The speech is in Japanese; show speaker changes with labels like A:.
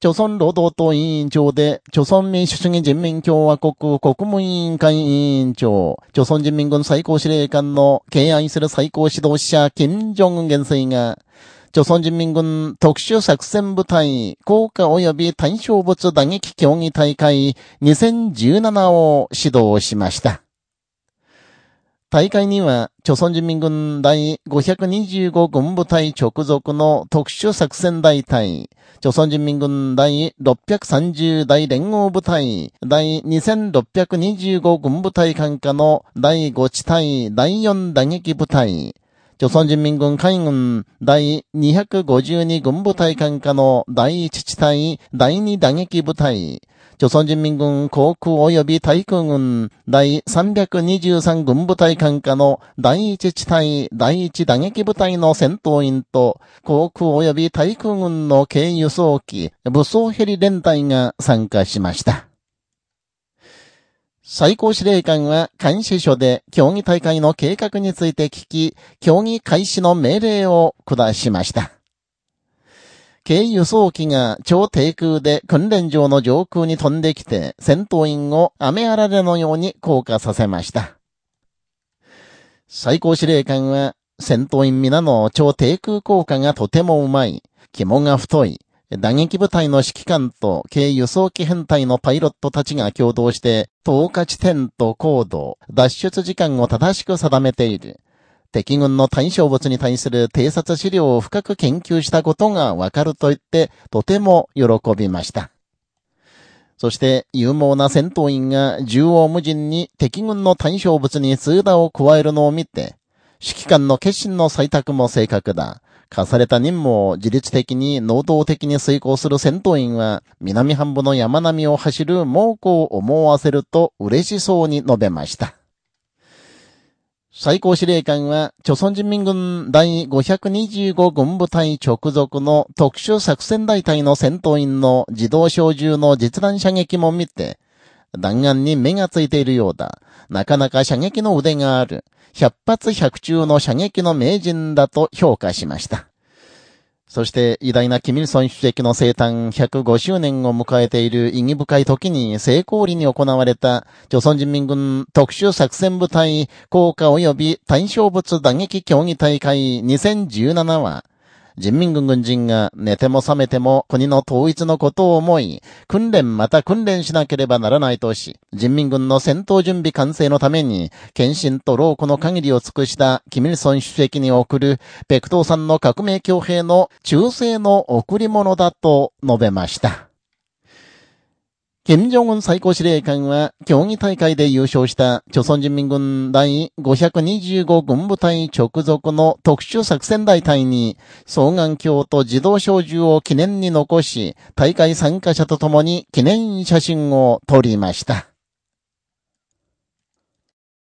A: 朝鮮労働党委員長で、朝鮮民主主義人民共和国国務委員会委員長、朝鮮人民軍最高司令官の敬愛する最高指導者、金正恩元帥が、朝鮮人民軍特殊作戦部隊、効果及び対象物打撃競技大会2017を指導しました。大会には、朝鮮人民軍第525軍部隊直属の特殊作戦大隊、朝鮮人民軍第630大連合部隊、第2625軍部隊管下の第5地隊第4打撃部隊、朝鮮人民軍海軍第252軍部隊管下の第1地隊第2打撃部隊、朝鮮人民軍航空及び対空軍第323軍部隊管下の第1地帯第1打撃部隊の戦闘員と航空及び対空軍の軽輸送機武装ヘリ連隊が参加しました。最高司令官は監視所で競技大会の計画について聞き、競技開始の命令を下しました。軽輸送機が超低空で訓練場の上空に飛んできて、戦闘員を雨あられのように降下させました。最高司令官は、戦闘員皆の超低空降下がとてもうまい、肝が太い、打撃部隊の指揮官と軽輸送機編隊のパイロットたちが共同して、投下地点と高度、脱出時間を正しく定めている。敵軍の対象物に対する偵察資料を深く研究したことがわかると言って、とても喜びました。そして、勇猛な戦闘員が縦横無尽に敵軍の対象物に通打を加えるのを見て、指揮官の決心の採択も正確だ。課された任務を自律的に能動的に遂行する戦闘員は、南半部の山並みを走る猛虎を思わせると嬉しそうに述べました。最高司令官は、朝鮮人民軍第525軍部隊直属の特殊作戦大隊の戦闘員の自動小銃の実弾射撃も見て、弾丸に目がついているようだ。なかなか射撃の腕がある。百発百中の射撃の名人だと評価しました。そして偉大なキミルソン主席の生誕105周年を迎えている意義深い時に成功裏に行われた、朝鮮人民軍特殊作戦部隊効果及び対象物打撃競技大会2017は、人民軍軍人が寝ても覚めても国の統一のことを思い、訓練また訓練しなければならないとし、人民軍の戦闘準備完成のために、献身と老後の限りを尽くしたキミルソン主席に送る、ペクトーさんの革命強兵の忠誠の贈り物だと述べました。金正恩最高司令官は、競技大会で優勝した、朝鮮人民軍第525軍部隊直属の特殊作戦大隊に、双眼鏡と自動小銃を記念に残し、大会参加者と共に記念写真を撮りました。